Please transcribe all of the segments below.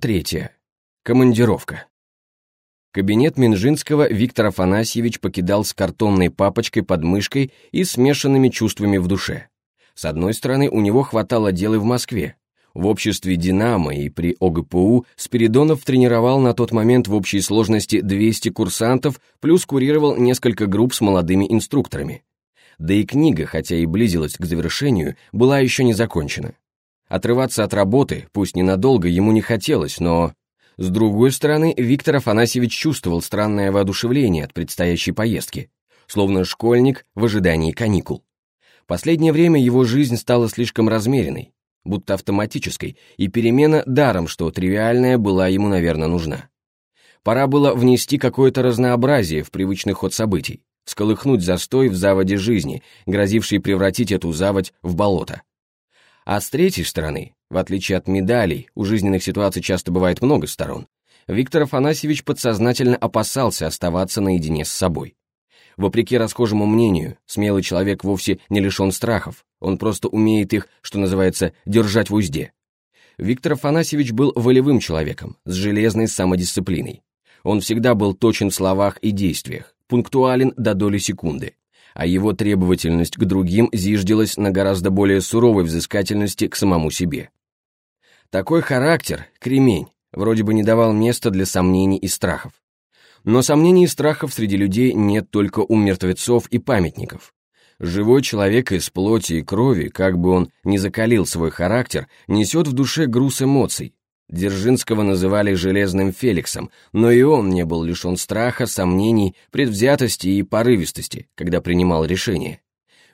Третья. Командировка. Кабинет Минжинского Виктор Афанасьевич покидал с картонной папочкой под мышкой и смешанными чувствами в душе. С одной стороны, у него хватало дел и в Москве. В обществе «Динамо» и при ОГПУ Спиридонов тренировал на тот момент в общей сложности 200 курсантов, плюс курировал несколько групп с молодыми инструкторами. Да и книга, хотя и близилась к завершению, была еще не закончена. Отрываться от работы, пусть ненадолго, ему не хотелось, но... С другой стороны, Виктор Афанасьевич чувствовал странное воодушевление от предстоящей поездки, словно школьник в ожидании каникул. Последнее время его жизнь стала слишком размеренной, будто автоматической, и перемена даром, что тривиальная была ему, наверное, нужна. Пора было внести какое-то разнообразие в привычный ход событий, сколыхнуть застой в заводе жизни, грозивший превратить эту заводь в болото. А с третьей стороны, в отличие от медалей, у жизненных ситуаций часто бывает много сторон, Виктор Афанасьевич подсознательно опасался оставаться наедине с собой. Вопреки расхожему мнению, смелый человек вовсе не лишен страхов, он просто умеет их, что называется, держать в узде. Виктор Афанасьевич был волевым человеком, с железной самодисциплиной. Он всегда был точен в словах и действиях, пунктуален до доли секунды а его требовательность к другим зиждилась на гораздо более суровой взыскательности к самому себе. Такой характер, кремень, вроде бы не давал места для сомнений и страхов. Но сомнений и страхов среди людей нет только у мертвецов и памятников. Живой человек из плоти и крови, как бы он ни закалил свой характер, несет в душе груз эмоций, Дзержинского называли «железным Феликсом», но и он не был лишен страха, сомнений, предвзятости и порывистости, когда принимал решения.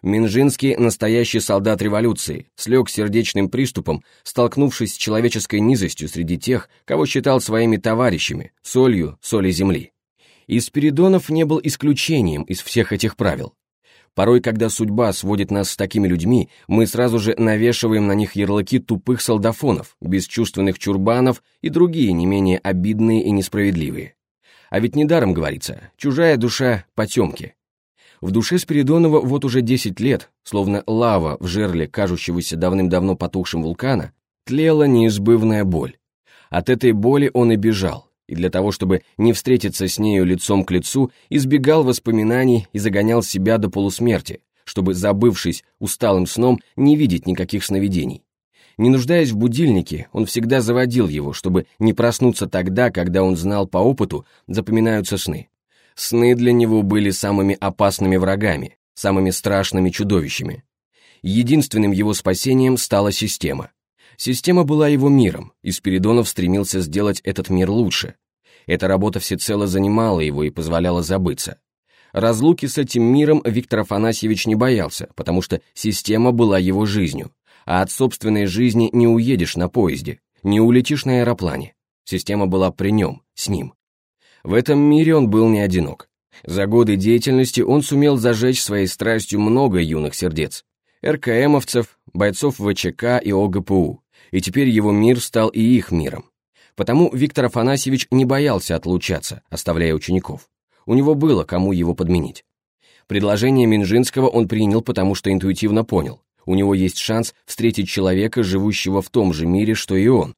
Минжинский, настоящий солдат революции, слег сердечным приступом, столкнувшись с человеческой низостью среди тех, кого считал своими товарищами, солью, соли земли. И Спиридонов не был исключением из всех этих правил. Порой, когда судьба сводит нас с такими людьми, мы сразу же навешиваем на них ярлыки тупых солдафонов, бесчувственных чурбанов и другие не менее обидные и несправедливые. А ведь недаром говорится, чужая душа — потемки. В душе Спиридонова вот уже 10 лет, словно лава в жерле кажущегося давным-давно потухшим вулкана, тлела неизбывная боль. От этой боли он и бежал, и для того, чтобы не встретиться с нею лицом к лицу, избегал воспоминаний и загонял себя до полусмерти, чтобы, забывшись усталым сном, не видеть никаких сновидений. Не нуждаясь в будильнике, он всегда заводил его, чтобы не проснуться тогда, когда он знал по опыту, запоминаются сны. Сны для него были самыми опасными врагами, самыми страшными чудовищами. Единственным его спасением стала система. Система была его миром, и Спиридонов стремился сделать этот мир лучше. Эта работа всецело занимала его и позволяла забыться. Разлуки с этим миром Виктор Афанасьевич не боялся, потому что система была его жизнью, а от собственной жизни не уедешь на поезде, не улетишь на аэроплане. Система была при нем, с ним. В этом мире он был не одинок. За годы деятельности он сумел зажечь своей страстью много юных сердец. РКМовцев, бойцов ВЧК и ОГПУ, и теперь его мир стал и их миром. Потому Виктор Афанасьевич не боялся отлучаться, оставляя учеников. У него было кому его подменить. Предложение Минжинского он принял, потому что интуитивно понял. У него есть шанс встретить человека, живущего в том же мире, что и он,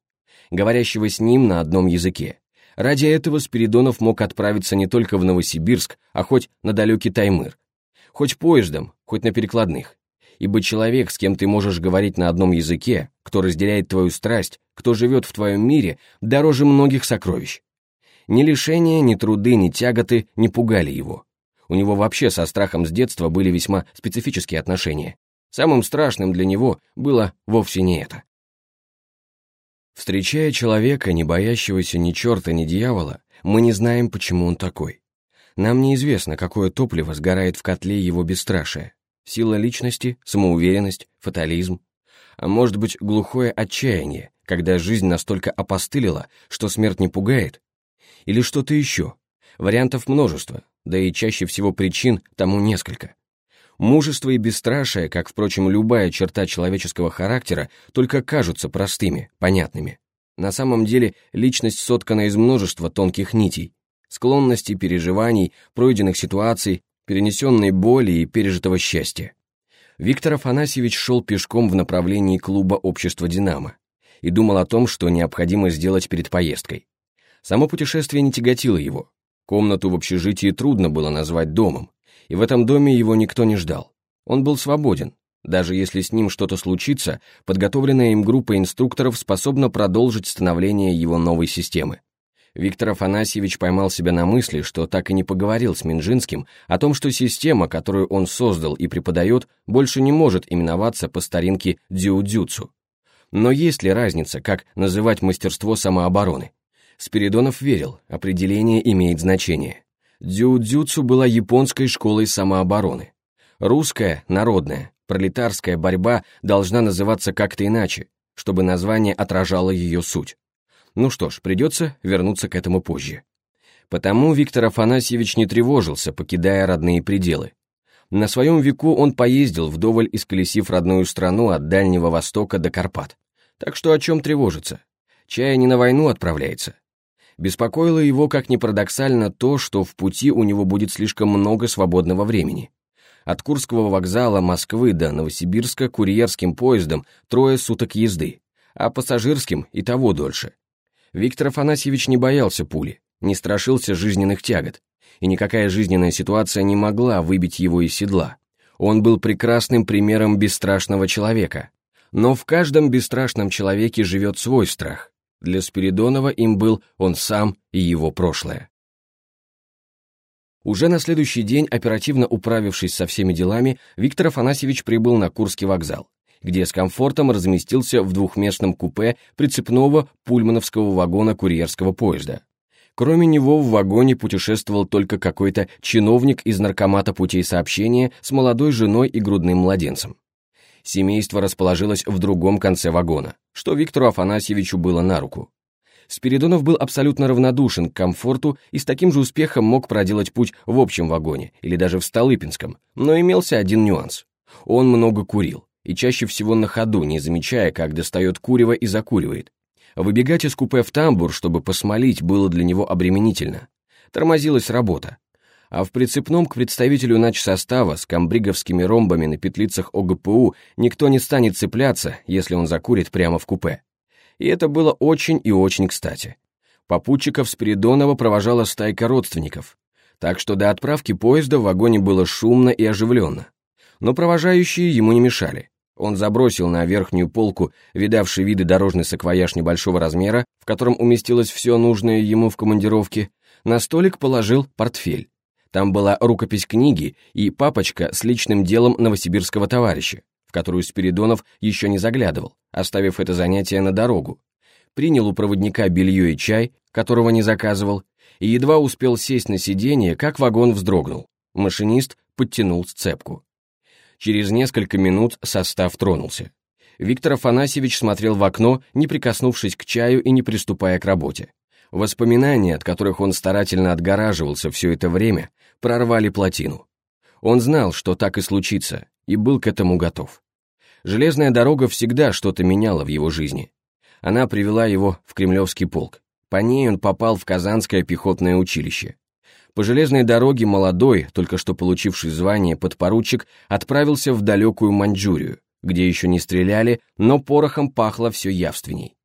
говорящего с ним на одном языке. Ради этого Спиридонов мог отправиться не только в Новосибирск, а хоть на далекий Таймыр. Хоть поездом, хоть на перекладных ибо человек, с кем ты можешь говорить на одном языке, кто разделяет твою страсть, кто живет в твоем мире, дороже многих сокровищ. Ни лишения, ни труды, ни тяготы не пугали его. У него вообще со страхом с детства были весьма специфические отношения. Самым страшным для него было вовсе не это. Встречая человека, не боящегося ни черта, ни дьявола, мы не знаем, почему он такой. Нам неизвестно, какое топливо сгорает в котле его бесстрашия. Сила личности, самоуверенность, фатализм. А может быть, глухое отчаяние, когда жизнь настолько опостылила, что смерть не пугает? Или что-то еще? Вариантов множество, да и чаще всего причин тому несколько. Мужество и бесстрашие, как, впрочем, любая черта человеческого характера, только кажутся простыми, понятными. На самом деле личность соткана из множества тонких нитей, склонностей, переживаний, пройденных ситуаций, перенесенной боли и пережитого счастья. Виктор Афанасьевич шел пешком в направлении клуба общества «Динамо». и думал о том, что необходимо сделать перед поездкой. Само путешествие не тяготило его. Комнату в общежитии трудно было назвать домом, и в этом доме его никто не ждал. Он был свободен. Даже если с ним что-то случится, подготовленная им группа инструкторов способна продолжить становление его новой системы. Виктор Афанасьевич поймал себя на мысли, что так и не поговорил с Минжинским о том, что система, которую он создал и преподает, больше не может именоваться по старинке дзюдзюцу. Но есть ли разница, как называть мастерство самообороны? Спиридонов верил, определение имеет значение. Дзюдзюцу была японской школой самообороны. Русская, народная, пролетарская борьба должна называться как-то иначе, чтобы название отражало ее суть. Ну что ж, придется вернуться к этому позже. Потому Виктор Афанасьевич не тревожился, покидая родные пределы. На своем веку он поездил вдоволь, исколесив родную страну от Дальнего Востока до Карпат. Так что о чем тревожиться? Чая не на войну отправляется. Беспокоило его, как ни парадоксально, то, что в пути у него будет слишком много свободного времени. От Курского вокзала Москвы до Новосибирска курьерским поездом трое суток езды, а пассажирским и того дольше. Виктор Афанасьевич не боялся пули, не страшился жизненных тягот, и никакая жизненная ситуация не могла выбить его из седла. Он был прекрасным примером бесстрашного человека. Но в каждом бесстрашном человеке живет свой страх, для Спиридонова им был он сам и его прошлое. Уже на следующий день, оперативно управившись со всеми делами, Виктор Афанасьевич прибыл на Курский вокзал, где с комфортом разместился в двухместном купе прицепного пульмановского вагона курьерского поезда. Кроме него в вагоне путешествовал только какой-то чиновник из наркомата путей сообщения с молодой женой и грудным младенцем семейство расположилось в другом конце вагона, что Виктору Афанасьевичу было на руку. Спиридонов был абсолютно равнодушен к комфорту и с таким же успехом мог проделать путь в общем вагоне или даже в Столыпинском, но имелся один нюанс. Он много курил, и чаще всего на ходу, не замечая, как достает курево и закуривает. Выбегать из купе в тамбур, чтобы посмолить, было для него обременительно. Тормозилась работа, а в прицепном к представителю начсостава с камбриговскими ромбами на петлицах ОГПУ никто не станет цепляться, если он закурит прямо в купе. И это было очень и очень кстати. Попутчиков Спиридонова провожала стайка родственников, так что до отправки поезда в вагоне было шумно и оживленно. Но провожающие ему не мешали. Он забросил на верхнюю полку видавший виды дорожный саквояж небольшого размера, в котором уместилось все нужное ему в командировке, на столик положил портфель. Там была рукопись книги и папочка с личным делом новосибирского товарища, в которую Спиридонов еще не заглядывал, оставив это занятие на дорогу. Принял у проводника белье и чай, которого не заказывал, и едва успел сесть на сиденье, как вагон вздрогнул. Машинист подтянул сцепку. Через несколько минут состав тронулся. Виктор Афанасьевич смотрел в окно, не прикоснувшись к чаю и не приступая к работе. Воспоминания, от которых он старательно отгораживался все это время, прорвали плотину. Он знал, что так и случится, и был к этому готов. Железная дорога всегда что-то меняла в его жизни. Она привела его в Кремлевский полк. По ней он попал в Казанское пехотное училище. По железной дороге молодой, только что получивший звание подпоручик, отправился в далекую Маньчжурию, где еще не стреляли, но порохом пахло все явственней.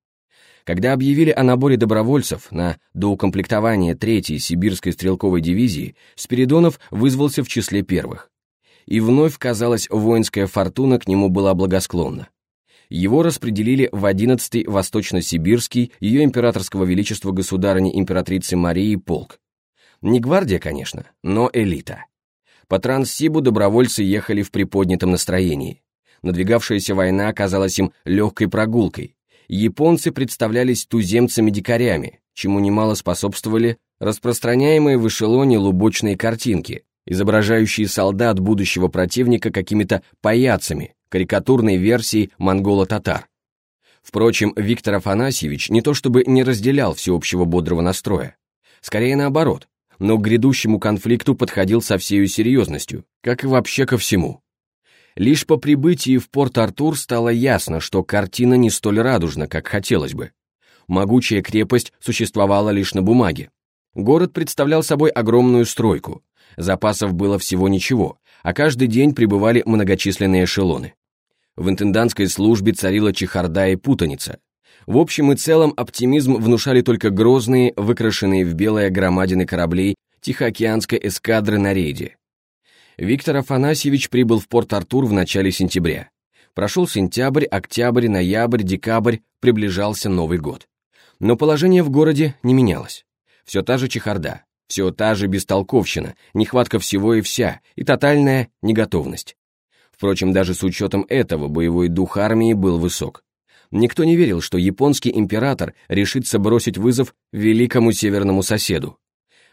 Когда объявили о наборе добровольцев на доукомплектование 3-й сибирской стрелковой дивизии, Спиридонов вызвался в числе первых. И вновь, казалось, воинская фортуна к нему была благосклонна. Его распределили в 11-й Восточно-Сибирский ее императорского величества государыни императрицы Марии полк. Не гвардия, конечно, но элита. По Транссибу добровольцы ехали в приподнятом настроении. Надвигавшаяся война оказалась им легкой прогулкой, японцы представлялись туземцами-дикарями, чему немало способствовали распространяемые в эшелоне лубочные картинки, изображающие солдат будущего противника какими-то паяцами, карикатурной версией монголо-татар. Впрочем, Виктор Афанасьевич не то чтобы не разделял всеобщего бодрого настроя, скорее наоборот, но к грядущему конфликту подходил со всею серьезностью, как и вообще ко всему. Лишь по прибытии в Порт-Артур стало ясно, что картина не столь радужна, как хотелось бы. Могучая крепость существовала лишь на бумаге. Город представлял собой огромную стройку. Запасов было всего ничего, а каждый день прибывали многочисленные эшелоны. В интендантской службе царила чехарда и путаница. В общем и целом оптимизм внушали только грозные, выкрашенные в белое громадины кораблей Тихоокеанской эскадры на рейде. Виктор Афанасьевич прибыл в Порт-Артур в начале сентября. Прошел сентябрь, октябрь, ноябрь, декабрь, приближался Новый год. Но положение в городе не менялось. Все та же чехарда, все та же бестолковщина, нехватка всего и вся, и тотальная неготовность. Впрочем, даже с учетом этого боевой дух армии был высок. Никто не верил, что японский император решится бросить вызов великому северному соседу.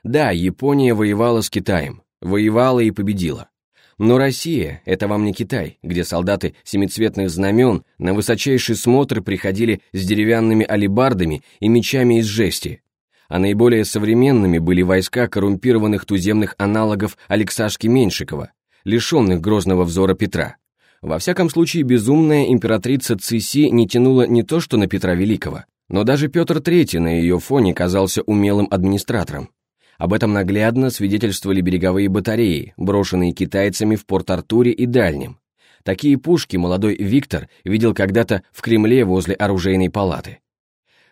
Да, Япония воевала с Китаем, воевала и победила. Но Россия — это вам не Китай, где солдаты семицветных знамен на высочайший смотр приходили с деревянными алебардами и мечами из жести, а наиболее современными были войска коррумпированных туземных аналогов Алексашки Меньшикова, лишенных грозного взора Петра. Во всяком случае, безумная императрица Циси не тянула не то что на Петра Великого, но даже Петр III на ее фоне казался умелым администратором. Об этом наглядно свидетельствовали береговые батареи, брошенные китайцами в Порт-Артуре и Дальнем. Такие пушки молодой Виктор видел когда-то в Кремле возле оружейной палаты.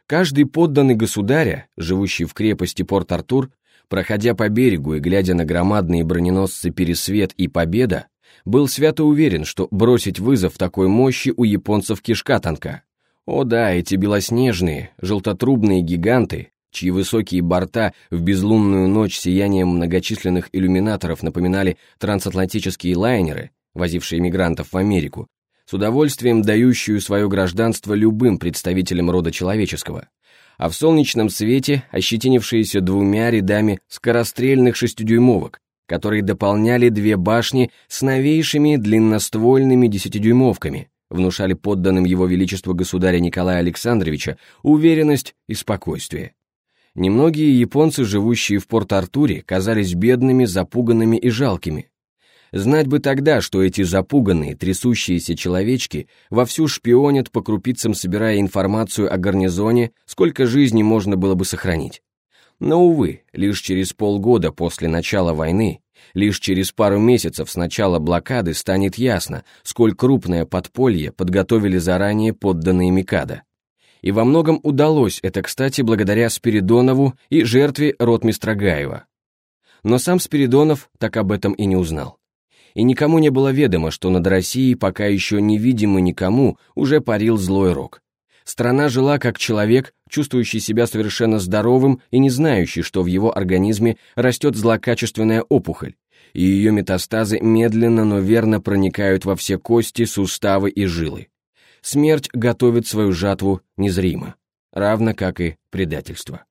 Каждый подданный государя, живущий в крепости Порт-Артур, проходя по берегу и глядя на громадные броненосцы «Пересвет» и «Победа», был свято уверен, что бросить вызов такой мощи у японцев кишка тонка. О да, эти белоснежные, желтотрубные гиганты, чьи высокие борта в безлунную ночь сиянием многочисленных иллюминаторов напоминали трансатлантические лайнеры, возившие мигрантов в Америку, с удовольствием дающую свое гражданство любым представителям рода человеческого, а в солнечном свете ощетинившиеся двумя рядами скорострельных шестидюймовок, которые дополняли две башни с новейшими длинноствольными десятидюймовками, внушали подданным его величества государя Николая Александровича уверенность и спокойствие. Немногие японцы, живущие в Порт-Артуре, казались бедными, запуганными и жалкими, Знать бы тогда, что эти запуганные, трясущиеся человечки вовсю шпионят по крупицам, собирая информацию о гарнизоне, сколько жизней можно было бы сохранить. Но, увы, лишь через полгода после начала войны, лишь через пару месяцев с начала блокады станет ясно, сколь крупное подполье подготовили заранее подданные Микада. И во многом удалось это, кстати, благодаря Спиридонову и жертве ротмистра Гаева. Но сам Спиридонов так об этом и не узнал и никому не было ведомо, что над Россией, пока еще невидимый никому, уже парил злой рок. Страна жила как человек, чувствующий себя совершенно здоровым и не знающий, что в его организме растет злокачественная опухоль, и ее метастазы медленно, но верно проникают во все кости, суставы и жилы. Смерть готовит свою жатву незримо, равно как и предательство.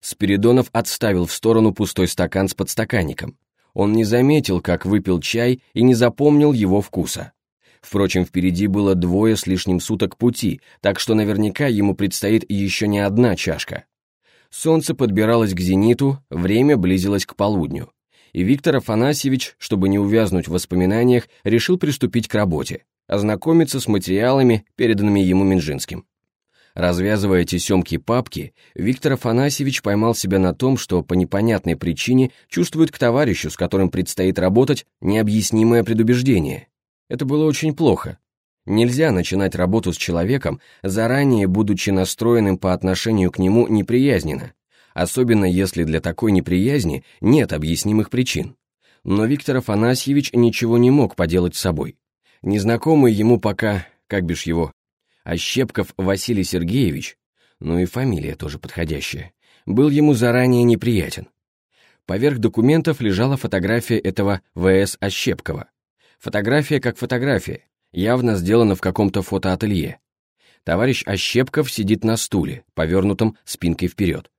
Спиридонов отставил в сторону пустой стакан с подстаканником, он не заметил, как выпил чай и не запомнил его вкуса. Впрочем, впереди было двое с лишним суток пути, так что наверняка ему предстоит еще не одна чашка. Солнце подбиралось к зениту, время близилось к полудню. И Виктор Афанасьевич, чтобы не увязнуть в воспоминаниях, решил приступить к работе, ознакомиться с материалами, переданными ему Минжинским. Развязывая тесемки папки, Виктор Афанасьевич поймал себя на том, что по непонятной причине чувствует к товарищу, с которым предстоит работать, необъяснимое предубеждение. Это было очень плохо. Нельзя начинать работу с человеком, заранее будучи настроенным по отношению к нему неприязненно, особенно если для такой неприязни нет объяснимых причин. Но Виктор Афанасьевич ничего не мог поделать с собой. Незнакомый ему пока, как бишь его, а Щепков Василий Сергеевич, ну и фамилия тоже подходящая, был ему заранее неприятен. Поверх документов лежала фотография этого В.С. Ощепкова. Фотография как фотография, явно сделана в каком-то фотоателье. Товарищ Ощепков сидит на стуле, повернутом спинкой вперед.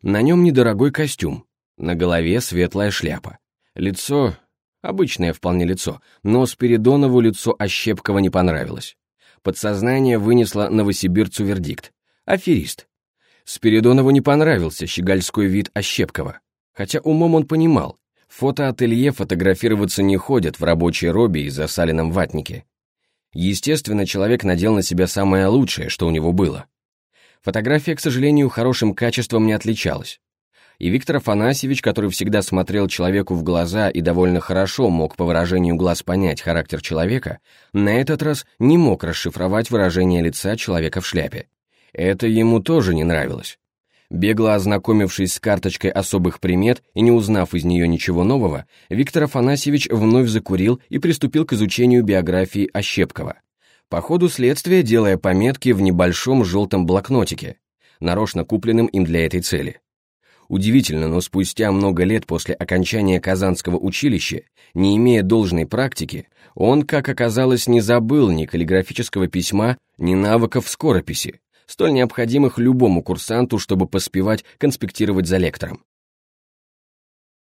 На нем недорогой костюм, на голове светлая шляпа. Лицо, обычное вполне лицо, но Спиридонову лицо Ощепкова не понравилось. Подсознание вынесло новосибирцу вердикт. Аферист. Спиридонову не понравился щегольской вид Ощепкова. Хотя умом он понимал, в фотоателье фотографироваться не ходят в рабочей робе и засаленном ватнике. Естественно, человек надел на себя самое лучшее, что у него было. Фотография, к сожалению, хорошим качеством не отличалась. И Виктор Афанасьевич, который всегда смотрел человеку в глаза и довольно хорошо мог по выражению глаз понять характер человека, на этот раз не мог расшифровать выражение лица человека в шляпе. Это ему тоже не нравилось. Бегло ознакомившись с карточкой особых примет и не узнав из нее ничего нового, Виктор Афанасьевич вновь закурил и приступил к изучению биографии Ощепкова. По ходу следствия делая пометки в небольшом желтом блокнотике, нарочно купленным им для этой цели. Удивительно, но спустя много лет после окончания Казанского училища, не имея должной практики, он, как оказалось, не забыл ни каллиграфического письма, ни навыков скорописи, столь необходимых любому курсанту, чтобы поспевать конспектировать за лектором.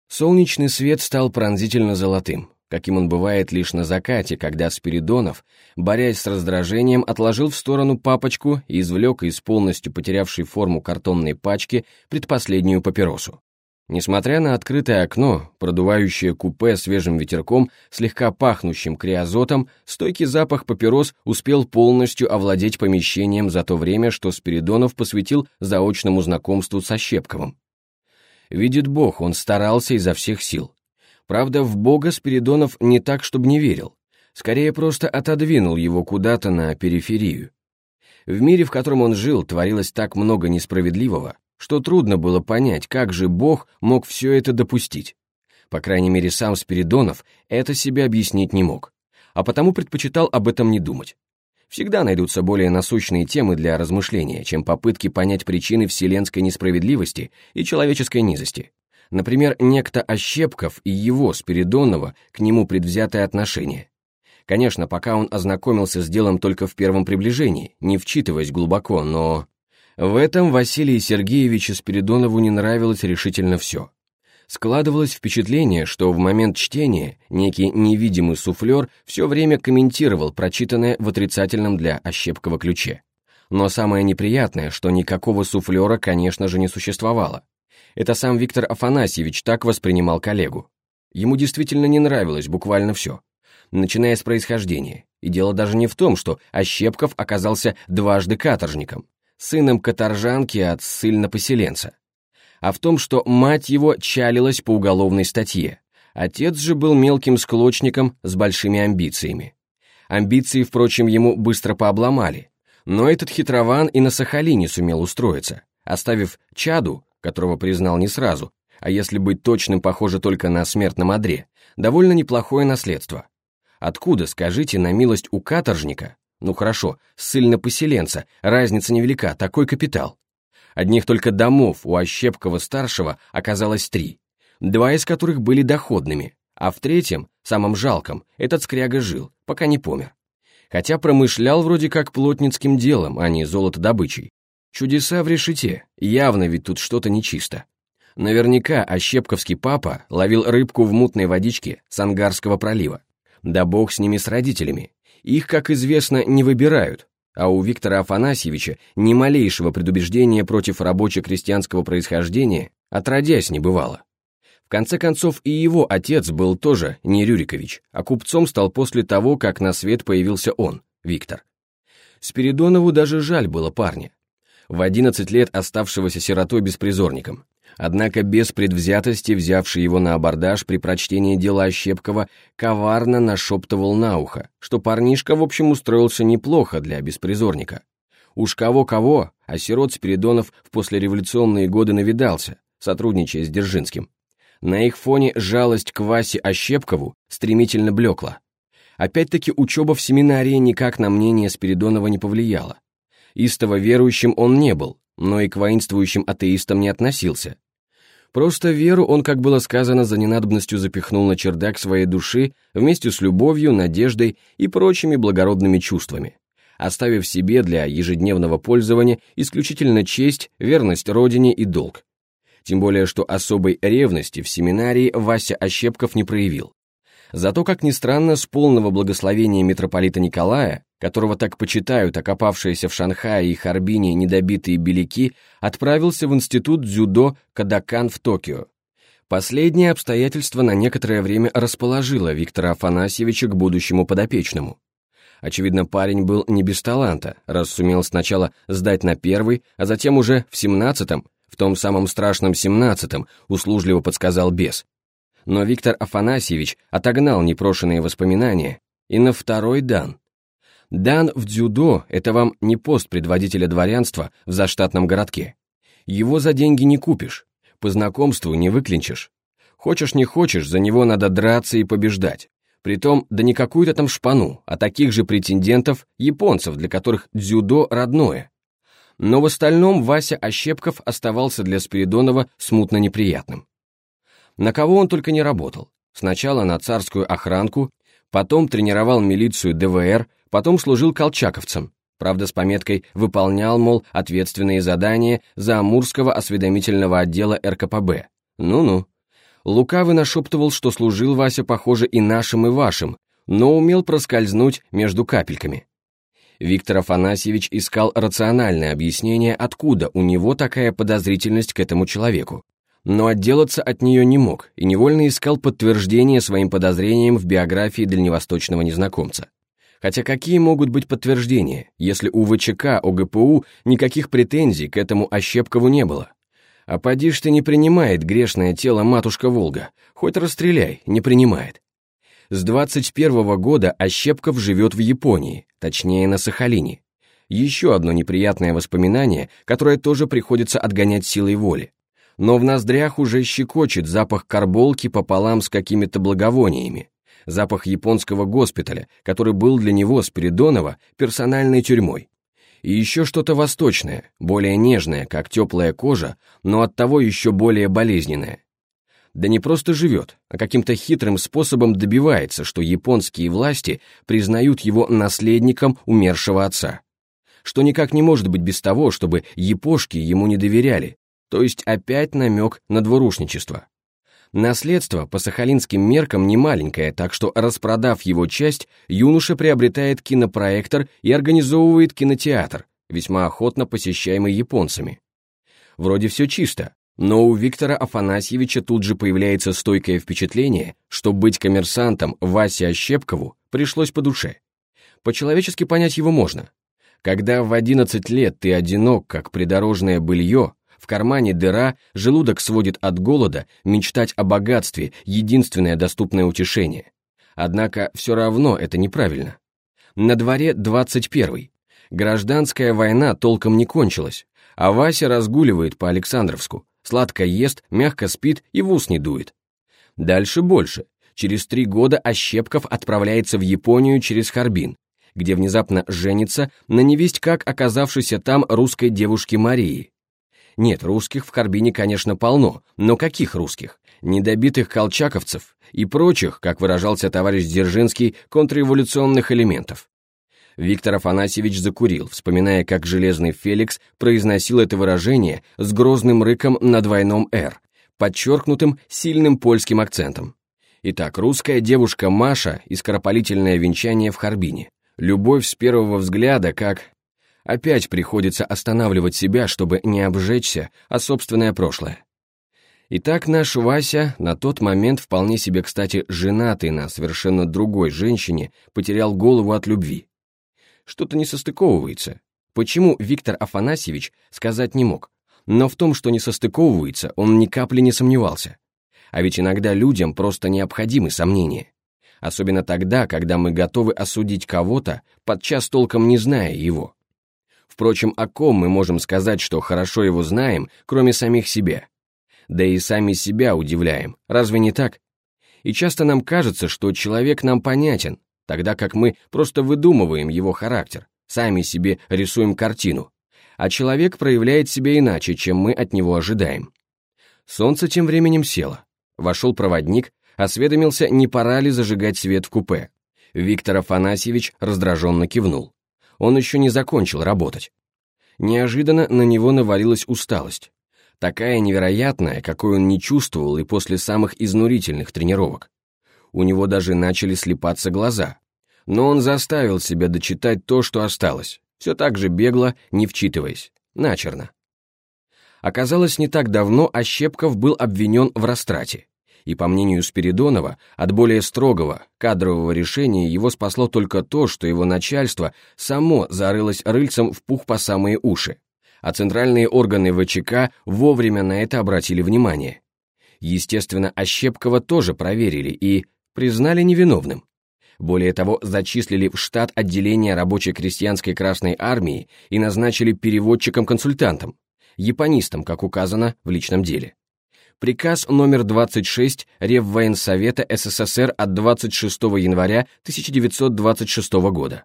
Солнечный свет стал пронзительно золотым, каким он бывает лишь на закате, когда Спиридонов, борясь с раздражением, отложил в сторону папочку и извлек из полностью потерявшей форму картонной пачки предпоследнюю папиросу. Несмотря на открытое окно, продувающее купе свежим ветерком, слегка пахнущим криозотом, стойкий запах папирос успел полностью овладеть помещением за то время, что Спиридонов посвятил заочному знакомству со Щепковым. Видит Бог, он старался изо всех сил. Правда, в Бога Спиридонов не так, чтобы не верил. Скорее, просто отодвинул его куда-то на периферию. В мире, в котором он жил, творилось так много несправедливого, что трудно было понять, как же Бог мог все это допустить. По крайней мере, сам Спиридонов это себе объяснить не мог, а потому предпочитал об этом не думать. Всегда найдутся более насущные темы для размышления, чем попытки понять причины вселенской несправедливости и человеческой низости. Например, некто Ощепков и его, Спиридонова, к нему предвзятое отношение. Конечно, пока он ознакомился с делом только в первом приближении, не вчитываясь глубоко, но... В этом Василию Сергеевичу Спиридонову не нравилось решительно все. Складывалось впечатление, что в момент чтения некий невидимый суфлер все время комментировал прочитанное в отрицательном для Ощепкова ключе. Но самое неприятное, что никакого суфлера, конечно же, не существовало. Это сам Виктор Афанасьевич так воспринимал коллегу. Ему действительно не нравилось буквально все. Начиная с происхождения. И дело даже не в том, что Ощепков оказался дважды каторжником сыном каторжанки от ссыльно-поселенца, а в том, что мать его чалилась по уголовной статье. Отец же был мелким склочником с большими амбициями. Амбиции, впрочем, ему быстро пообломали, но этот хитрован и на Сахалине сумел устроиться, оставив чаду, которого признал не сразу, а если быть точным, похоже только на смертном одре, довольно неплохое наследство. Откуда, скажите, на милость у каторжника ну хорошо, ссыльно-поселенца, разница невелика, такой капитал. Одних только домов у Ощепкова-старшего оказалось три, два из которых были доходными, а в третьем, самом жалком, этот скряга жил, пока не помер. Хотя промышлял вроде как плотницким делом, а не золотодобычей. Чудеса в решете, явно ведь тут что-то нечисто. Наверняка Ощепковский папа ловил рыбку в мутной водичке с Ангарского пролива. Да бог с ними с родителями, их, как известно, не выбирают, а у Виктора Афанасьевича ни малейшего предубеждения против рабоче-крестьянского происхождения отродясь не бывало. В конце концов, и его отец был тоже не Рюрикович, а купцом стал после того, как на свет появился он, Виктор. Спиридонову даже жаль было парня. В 11 лет оставшегося сиротой-беспризорником, Однако без предвзятости, взявший его на абордаж при прочтении дела Щепкова, коварно нашептывал на ухо, что парнишка, в общем, устроился неплохо для беспризорника. Уж кого-кого, а сирот Спиридонов в послереволюционные годы навидался, сотрудничая с Дзержинским. На их фоне жалость к Васе Ощепкову стремительно блекла. Опять-таки учеба в семинарии никак на мнение Спиридонова не повлияла. Истово верующим он не был, но и к воинствующим атеистам не относился, Просто веру он, как было сказано, за ненадобностью запихнул на чердак своей души вместе с любовью, надеждой и прочими благородными чувствами, оставив себе для ежедневного пользования исключительно честь, верность родине и долг. Тем более, что особой ревности в семинарии Вася Ощепков не проявил. Зато, как ни странно, с полного благословения митрополита Николая, которого так почитают окопавшиеся в Шанхае и Харбине недобитые беляки, отправился в институт дзюдо Кадакан в Токио. Последнее обстоятельство на некоторое время расположило Виктора Афанасьевича к будущему подопечному. Очевидно, парень был не без таланта, раз сумел сначала сдать на первый, а затем уже в семнадцатом В том самом страшном семнадцатом, услужливо подсказал бес. Но Виктор Афанасьевич отогнал непрошенные воспоминания и на второй дан. Дан в дзюдо – это вам не пост предводителя дворянства в заштатном городке. Его за деньги не купишь, по знакомству не выклинчишь. Хочешь не хочешь, за него надо драться и побеждать. Притом, да не какую-то там шпану, а таких же претендентов, японцев, для которых дзюдо родное. Но в остальном Вася Ощепков оставался для Спиридонова смутно неприятным. На кого он только не работал. Сначала на царскую охранку, потом тренировал милицию ДВР, потом служил колчаковцем. Правда, с пометкой «выполнял, мол, ответственные задания за Амурского осведомительного отдела РКПБ». Ну-ну. Лукавый нашептывал, что служил Вася, похоже, и нашим, и вашим, но умел проскользнуть между капельками. Виктор Афанасьевич искал рациональное объяснение, откуда у него такая подозрительность к этому человеку. Но отделаться от нее не мог и невольно искал подтверждение своим подозрениям в биографии дальневосточного незнакомца. Хотя какие могут быть подтверждения, если у ВЧК ОГПУ никаких претензий к этому Ощепкову не было? А поди ж ты не принимает грешное тело матушка Волга, хоть расстреляй, не принимает. С 21 -го года Ощепков живет в Японии, точнее на Сахалине. Еще одно неприятное воспоминание, которое тоже приходится отгонять силой воли. Но в ноздрях уже щекочет запах карболки пополам с какими-то благовониями. Запах японского госпиталя, который был для него, Спиридонова, персональной тюрьмой и еще что-то восточное, более нежное, как теплая кожа, но оттого еще более болезненное. Да не просто живет, а каким-то хитрым способом добивается, что японские власти признают его наследником умершего отца. Что никак не может быть без того, чтобы япошки ему не доверяли, то есть опять намек на двурушничество. Наследство по сахалинским меркам не маленькое, так что, распродав его часть, юноша приобретает кинопроектор и организовывает кинотеатр, весьма охотно посещаемый японцами. Вроде все чисто, но у Виктора Афанасьевича тут же появляется стойкое впечатление, что быть коммерсантом Васе Ощепкову пришлось по душе. По-человечески понять его можно. Когда в 11 лет ты одинок, как придорожное былье, в кармане дыра, желудок сводит от голода, мечтать о богатстве – единственное доступное утешение. Однако все равно это неправильно. На дворе 21-й. Гражданская война толком не кончилась, а Вася разгуливает по Александровску, сладко ест, мягко спит и в ус не дует. Дальше больше. Через три года Ощепков отправляется в Японию через Харбин, где внезапно женится на невесть как оказавшейся там русской девушке Марии. Нет, русских в Харбине, конечно, полно, но каких русских? Недобитых колчаковцев и прочих, как выражался товарищ Дзержинский, контрреволюционных элементов. Виктор Афанасьевич закурил, вспоминая, как Железный Феликс произносил это выражение с грозным рыком на двойном «р», подчеркнутым сильным польским акцентом. Итак, русская девушка Маша и скоропалительное венчание в Харбине. Любовь с первого взгляда, как Опять приходится останавливать себя, чтобы не обжечься о собственное прошлое. Итак, наш Вася, на тот момент вполне себе, кстати, женатый на совершенно другой женщине, потерял голову от любви. Что-то не состыковывается. Почему Виктор Афанасьевич сказать не мог? Но в том, что не состыковывается, он ни капли не сомневался. А ведь иногда людям просто необходимы сомнения. Особенно тогда, когда мы готовы осудить кого-то, подчас толком не зная его. Впрочем, о ком мы можем сказать, что хорошо его знаем, кроме самих себя? Да и сами себя удивляем, разве не так? И часто нам кажется, что человек нам понятен, тогда как мы просто выдумываем его характер, сами себе рисуем картину, а человек проявляет себя иначе, чем мы от него ожидаем. Солнце тем временем село. Вошел проводник, осведомился, не пора ли зажигать свет в купе. Виктор Афанасьевич раздраженно кивнул он еще не закончил работать. Неожиданно на него навалилась усталость. Такая невероятная, какой он не чувствовал и после самых изнурительных тренировок. У него даже начали слепаться глаза. Но он заставил себя дочитать то, что осталось, все так же бегло, не вчитываясь, начерно. Оказалось, не так давно Ощепков был обвинен в растрате и, по мнению Спиридонова, от более строгого кадрового решения его спасло только то, что его начальство само зарылось рыльцем в пух по самые уши. а центральные органы ВЧК вовремя на это обратили внимание. Естественно, Ощепкова тоже проверили и признали невиновным. Более того, зачислили в штат отделения рабочей крестьянской Красной Армии и назначили переводчиком-консультантом, японистом, как указано в личном деле. Приказ номер 26 Реввоенсовета СССР от 26 января 1926 года.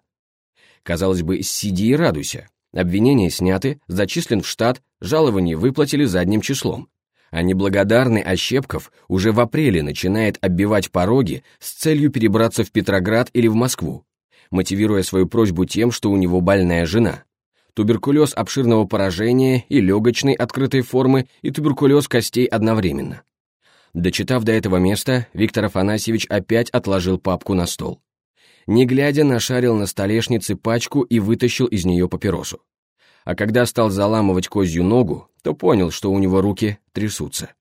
Казалось бы, сиди и радуйся. Обвинения сняты, зачислен в штат, жалование выплатили задним числом а неблагодарный Ощепков уже в апреле начинает оббивать пороги с целью перебраться в Петроград или в Москву, мотивируя свою просьбу тем, что у него больная жена. Туберкулез обширного поражения и легочной открытой формы, и туберкулез костей одновременно. Дочитав до этого места, Виктор Афанасьевич опять отложил папку на стол. Не глядя, нашарил на столешнице пачку и вытащил из нее папиросу а когда стал заламывать козью ногу, то понял, что у него руки трясутся.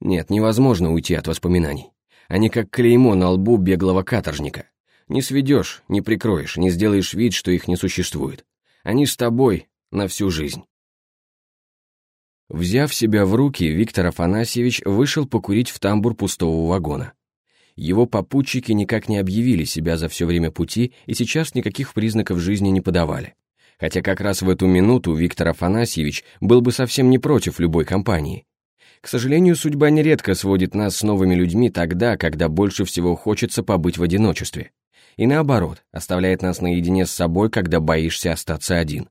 Нет, невозможно уйти от воспоминаний. Они как клеймо на лбу беглого каторжника. Не сведешь, не прикроешь, не сделаешь вид, что их не существует. Они с тобой на всю жизнь. Взяв себя в руки, Виктор Афанасьевич вышел покурить в тамбур пустого вагона. Его попутчики никак не объявили себя за все время пути и сейчас никаких признаков жизни не подавали хотя как раз в эту минуту Виктор Афанасьевич был бы совсем не против любой компании. К сожалению, судьба нередко сводит нас с новыми людьми тогда, когда больше всего хочется побыть в одиночестве. И наоборот, оставляет нас наедине с собой, когда боишься остаться один.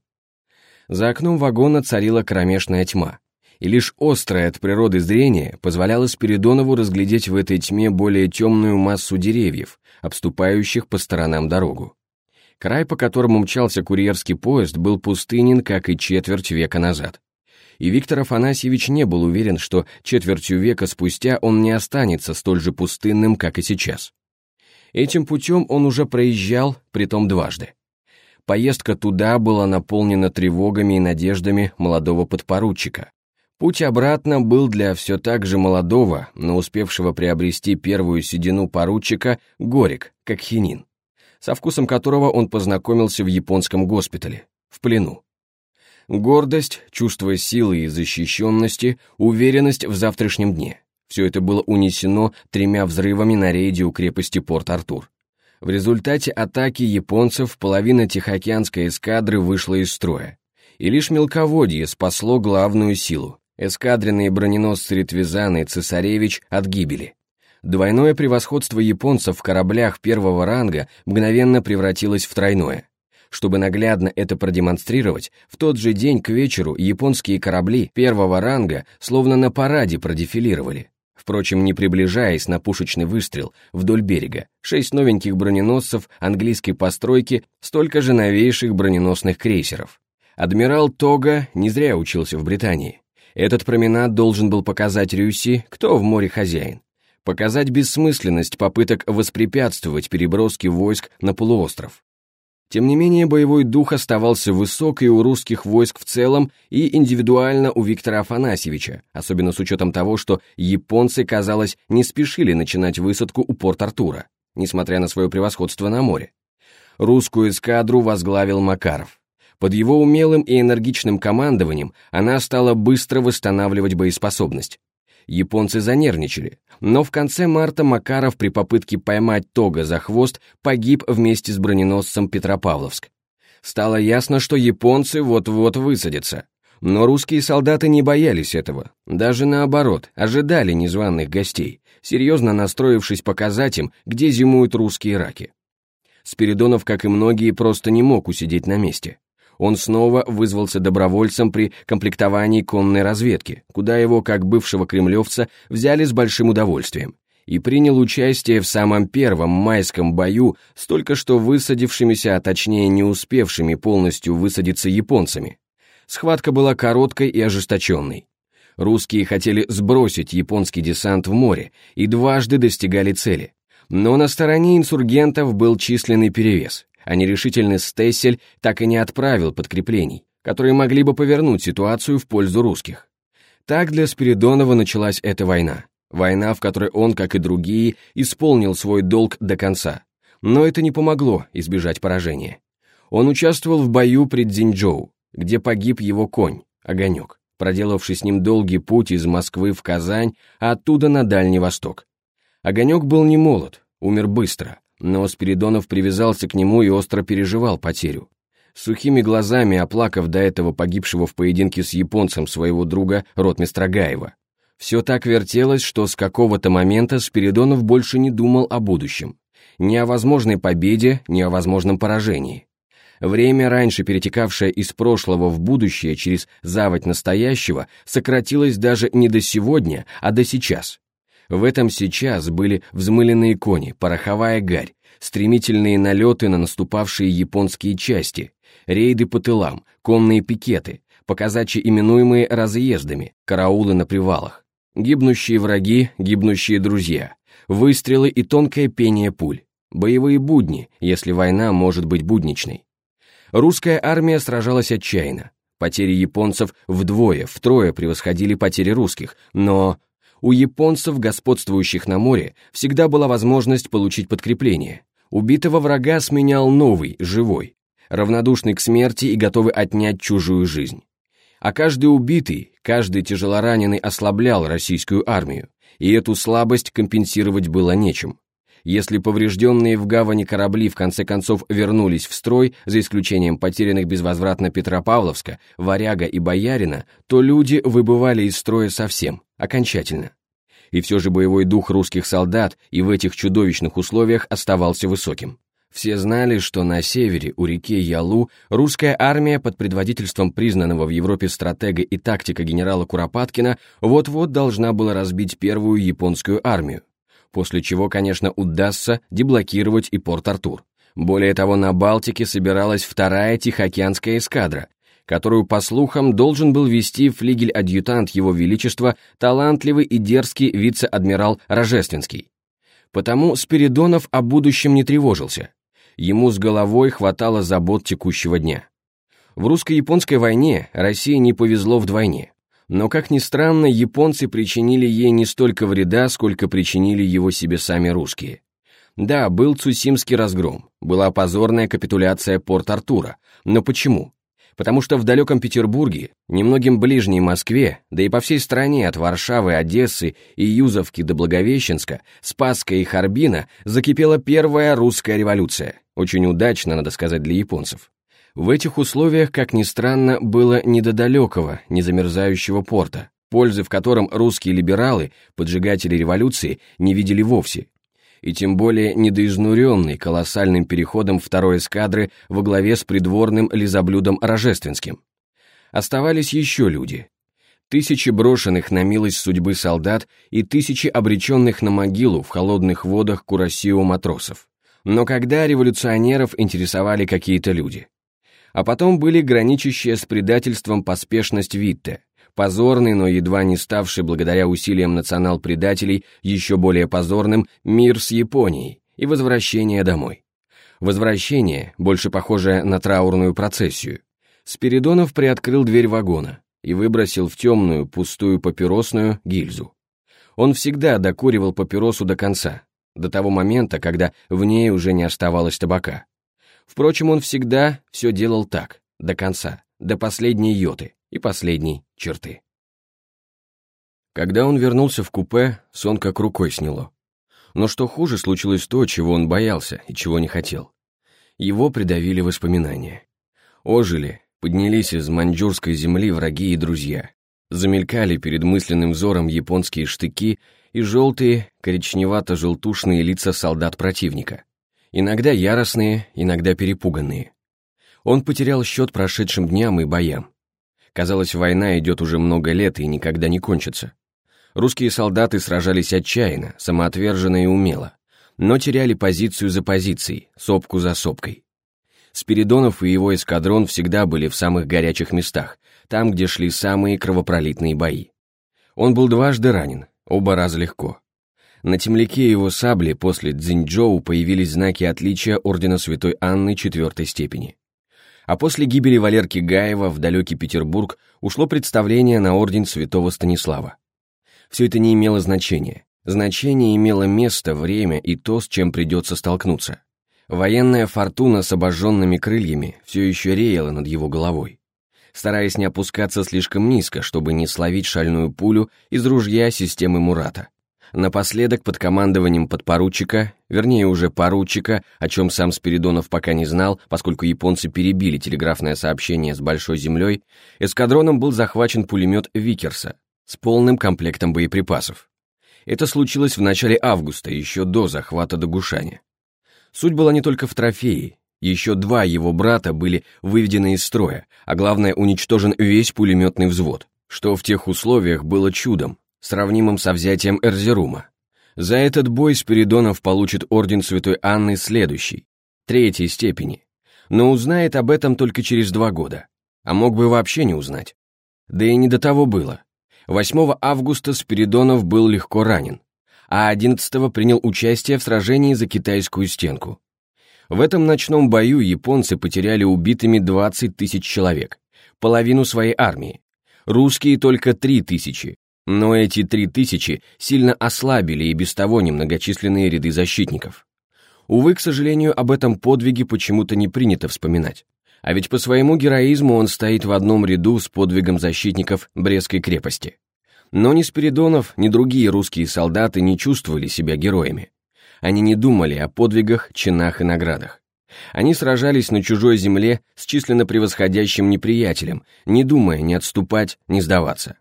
За окном вагона царила кромешная тьма, и лишь острое от природы зрение позволяло Спиридонову разглядеть в этой тьме более темную массу деревьев, обступающих по сторонам дорогу. Край, по которому мчался курьерский поезд, был пустынен, как и четверть века назад. И Виктор Афанасьевич не был уверен, что четвертью века спустя он не останется столь же пустынным, как и сейчас. Этим путем он уже проезжал, притом дважды. Поездка туда была наполнена тревогами и надеждами молодого подпоручика. Путь обратно был для все так же молодого, но успевшего приобрести первую седину поручика, горек, как хинин со вкусом которого он познакомился в японском госпитале, в плену. Гордость, чувство силы и защищенности, уверенность в завтрашнем дне. Все это было унесено тремя взрывами на рейде у крепости Порт-Артур. В результате атаки японцев половина Тихоокеанской эскадры вышла из строя. И лишь мелководье спасло главную силу. Эскадренные броненосцы Ритвизан и Цесаревич от гибели. Двойное превосходство японцев в кораблях первого ранга мгновенно превратилось в тройное. Чтобы наглядно это продемонстрировать, в тот же день к вечеру японские корабли первого ранга словно на параде продефилировали. Впрочем, не приближаясь на пушечный выстрел вдоль берега, шесть новеньких броненосцев английской постройки, столько же новейших броненосных крейсеров. Адмирал Тога не зря учился в Британии. Этот променад должен был показать Рюси, кто в море хозяин показать бессмысленность попыток воспрепятствовать переброске войск на полуостров. Тем не менее, боевой дух оставался высок и у русских войск в целом, и индивидуально у Виктора Афанасьевича, особенно с учетом того, что японцы, казалось, не спешили начинать высадку у Порт-Артура, несмотря на свое превосходство на море. Русскую эскадру возглавил Макаров. Под его умелым и энергичным командованием она стала быстро восстанавливать боеспособность, японцы занервничали, но в конце марта Макаров при попытке поймать Тога за хвост погиб вместе с броненосцем Петропавловск. Стало ясно, что японцы вот-вот высадятся. Но русские солдаты не боялись этого, даже наоборот, ожидали незваных гостей, серьезно настроившись показать им, где зимуют русские раки. Спиридонов, как и многие, просто не мог усидеть на месте он снова вызвался добровольцем при комплектовании конной разведки, куда его, как бывшего кремлевца, взяли с большим удовольствием, и принял участие в самом первом майском бою с только что высадившимися, а точнее не успевшими полностью высадиться японцами. Схватка была короткой и ожесточенной. Русские хотели сбросить японский десант в море и дважды достигали цели. Но на стороне инсургентов был численный перевес а нерешительный Стессель так и не отправил подкреплений, которые могли бы повернуть ситуацию в пользу русских. Так для Спиридонова началась эта война. Война, в которой он, как и другие, исполнил свой долг до конца. Но это не помогло избежать поражения. Он участвовал в бою при Дзиньчжоу, где погиб его конь, Огонек, проделавший с ним долгий путь из Москвы в Казань, а оттуда на Дальний Восток. Огонек был не молод, умер быстро, но Спиридонов привязался к нему и остро переживал потерю. Сухими глазами оплакав до этого погибшего в поединке с японцем своего друга ротмистра Гаева. Все так вертелось, что с какого-то момента Спиридонов больше не думал о будущем. Ни о возможной победе, ни о возможном поражении. Время, раньше перетекавшее из прошлого в будущее через заводь настоящего, сократилось даже не до сегодня, а до сейчас. В этом сейчас были взмыленные кони, пороховая гарь, стремительные налеты на наступавшие японские части, рейды по тылам, конные пикеты, показачи именуемые разъездами, караулы на привалах, гибнущие враги, гибнущие друзья, выстрелы и тонкое пение пуль, боевые будни, если война может быть будничной. Русская армия сражалась отчаянно. Потери японцев вдвое, втрое превосходили потери русских, но у японцев, господствующих на море, всегда была возможность получить подкрепление. Убитого врага сменял новый, живой, равнодушный к смерти и готовый отнять чужую жизнь. А каждый убитый, каждый тяжелораненый ослаблял российскую армию, и эту слабость компенсировать было нечем. Если поврежденные в гавани корабли в конце концов вернулись в строй, за исключением потерянных безвозвратно Петропавловска, Варяга и Боярина, то люди выбывали из строя совсем, окончательно. И все же боевой дух русских солдат и в этих чудовищных условиях оставался высоким. Все знали, что на севере, у реки Ялу, русская армия под предводительством признанного в Европе стратега и тактика генерала Куропаткина вот-вот должна была разбить первую японскую армию, после чего, конечно, удастся деблокировать и Порт-Артур. Более того, на Балтике собиралась вторая Тихоокеанская эскадра, которую, по слухам, должен был вести флигель-адъютант Его Величества, талантливый и дерзкий вице-адмирал Рожественский. Потому Спиридонов о будущем не тревожился. Ему с головой хватало забот текущего дня. В русско-японской войне России не повезло вдвойне. Но, как ни странно, японцы причинили ей не столько вреда, сколько причинили его себе сами русские. Да, был Цусимский разгром, была позорная капитуляция Порт-Артура. Но почему? Потому что в далеком Петербурге, немногим ближней Москве, да и по всей стране от Варшавы, Одессы и Юзовки до Благовещенска, Спасска и Харбина закипела первая русская революция. Очень удачно, надо сказать, для японцев. В этих условиях, как ни странно, было не до далекого, незамерзающего порта, пользы в котором русские либералы, поджигатели революции, не видели вовсе, и тем более недоизнуренный колоссальным переходом второй эскадры во главе с придворным лизоблюдом Рожественским. Оставались еще люди. Тысячи брошенных на милость судьбы солдат и тысячи обреченных на могилу в холодных водах Курасио матросов. Но когда революционеров интересовали какие-то люди? А потом были граничащие с предательством поспешность Витте, позорный, но едва не ставший благодаря усилиям национал-предателей еще более позорным мир с Японией и возвращение домой. Возвращение, больше похожее на траурную процессию. Спиридонов приоткрыл дверь вагона и выбросил в темную, пустую папиросную гильзу. Он всегда докуривал папиросу до конца, до того момента, когда в ней уже не оставалось табака. Впрочем, он всегда все делал так, до конца, до последней йоты и последней черты. Когда он вернулся в купе, сон как рукой сняло. Но что хуже, случилось то, чего он боялся и чего не хотел. Его придавили воспоминания. Ожили, поднялись из маньчжурской земли враги и друзья. Замелькали перед мысленным взором японские штыки и желтые, коричневато-желтушные лица солдат противника. Иногда яростные, иногда перепуганные. Он потерял счет прошедшим дням и боям. Казалось, война идет уже много лет и никогда не кончится. Русские солдаты сражались отчаянно, самоотверженно и умело, но теряли позицию за позицией, сопку за сопкой. Спиридонов и его эскадрон всегда были в самых горячих местах, там, где шли самые кровопролитные бои. Он был дважды ранен, оба раза легко. На темляке его сабли после Цзиньчжоу появились знаки отличия Ордена Святой Анны четвертой степени. А после гибели Валерки Гаева в далекий Петербург ушло представление на Орден Святого Станислава. Все это не имело значения. Значение имело место, время и то, с чем придется столкнуться. Военная фортуна с обожженными крыльями все еще реяла над его головой. стараясь не опускаться слишком низко, чтобы не словить шальную пулю из ружья системы Мурата. Напоследок под командованием подпоручика, вернее уже поручика, о чем сам Спиридонов пока не знал, поскольку японцы перебили телеграфное сообщение с Большой землей, эскадроном был захвачен пулемет Викерса с полным комплектом боеприпасов. Это случилось в начале августа, еще до захвата Дагушани. Суть была не только в трофее, еще два его брата были выведены из строя, а главное уничтожен весь пулеметный взвод, что в тех условиях было чудом, сравнимым со взятием Эрзерума. За этот бой Спиридонов получит орден Святой Анны следующий, третьей степени, но узнает об этом только через два года, а мог бы вообще не узнать. Да и не до того было. 8 августа Спиридонов был легко ранен, а 11 принял участие в сражении за китайскую стенку. В этом ночном бою японцы потеряли убитыми 20 тысяч человек, половину своей армии. Русские только 3 тысячи, но эти три тысячи сильно ослабили и без того немногочисленные ряды защитников. Увы, к сожалению, об этом подвиге почему-то не принято вспоминать. А ведь по своему героизму он стоит в одном ряду с подвигом защитников Брестской крепости. Но ни Спиридонов, ни другие русские солдаты не чувствовали себя героями. Они не думали о подвигах, чинах и наградах. Они сражались на чужой земле с численно превосходящим неприятелем, не думая ни отступать, ни сдаваться.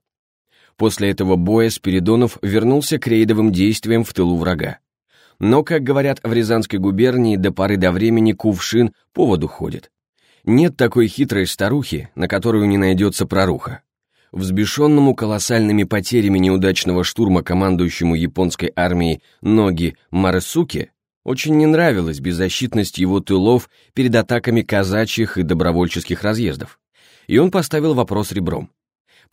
После этого боя Спиридонов вернулся к рейдовым действиям в тылу врага. Но, как говорят в Рязанской губернии, до поры до времени кувшин по воду ходит. Нет такой хитрой старухи, на которую не найдется проруха. Взбешенному колоссальными потерями неудачного штурма командующему японской армией Ноги Маресуке очень не нравилась беззащитность его тылов перед атаками казачьих и добровольческих разъездов. И он поставил вопрос ребром.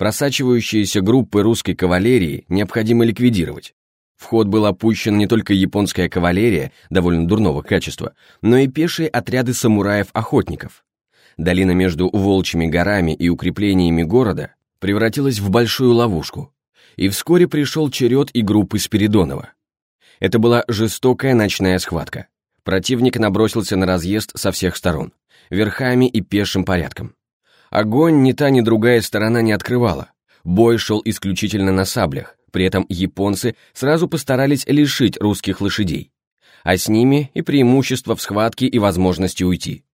Просачивающиеся группы русской кавалерии необходимо ликвидировать. В ход была опущена не только японская кавалерия, довольно дурного качества, но и пешие отряды самураев-охотников. Долина между Волчьими горами и укреплениями города превратилась в большую ловушку, и вскоре пришел черед и группы Спиридонова. Это была жестокая ночная схватка. Противник набросился на разъезд со всех сторон, верхами и пешим порядком. Огонь ни та, ни другая сторона не открывала. Бой шел исключительно на саблях, при этом японцы сразу постарались лишить русских лошадей. А с ними и преимущество в схватке и возможности уйти.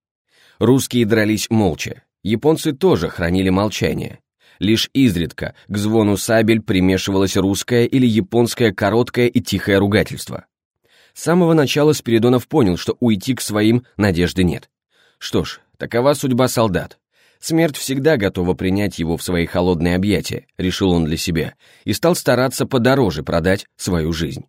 Русские дрались молча, японцы тоже хранили молчание. Лишь изредка к звону сабель примешивалось русское или японское короткое и тихое ругательство. С самого начала Спиридонов понял, что уйти к своим надежды нет. Что ж, такова судьба солдат. Смерть всегда готова принять его в свои холодные объятия, решил он для себя, и стал стараться подороже продать свою жизнь.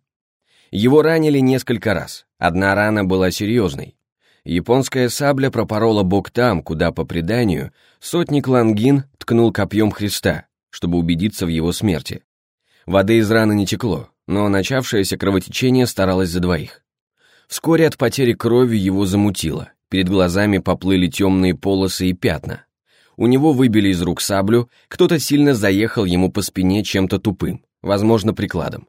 Его ранили несколько раз. Одна рана была серьезной. Японская сабля пропорола бок там, куда, по преданию, сотник Лангин ткнул копьем Христа, чтобы убедиться в его смерти. Воды из раны не текло, но начавшееся кровотечение старалось за двоих. Вскоре от потери крови его замутило, перед глазами поплыли темные полосы и пятна у него выбили из рук саблю, кто-то сильно заехал ему по спине чем-то тупым, возможно, прикладом.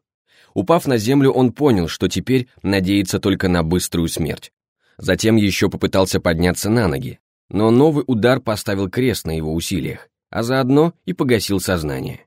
Упав на землю, он понял, что теперь надеется только на быструю смерть. Затем еще попытался подняться на ноги, но новый удар поставил крест на его усилиях, а заодно и погасил сознание.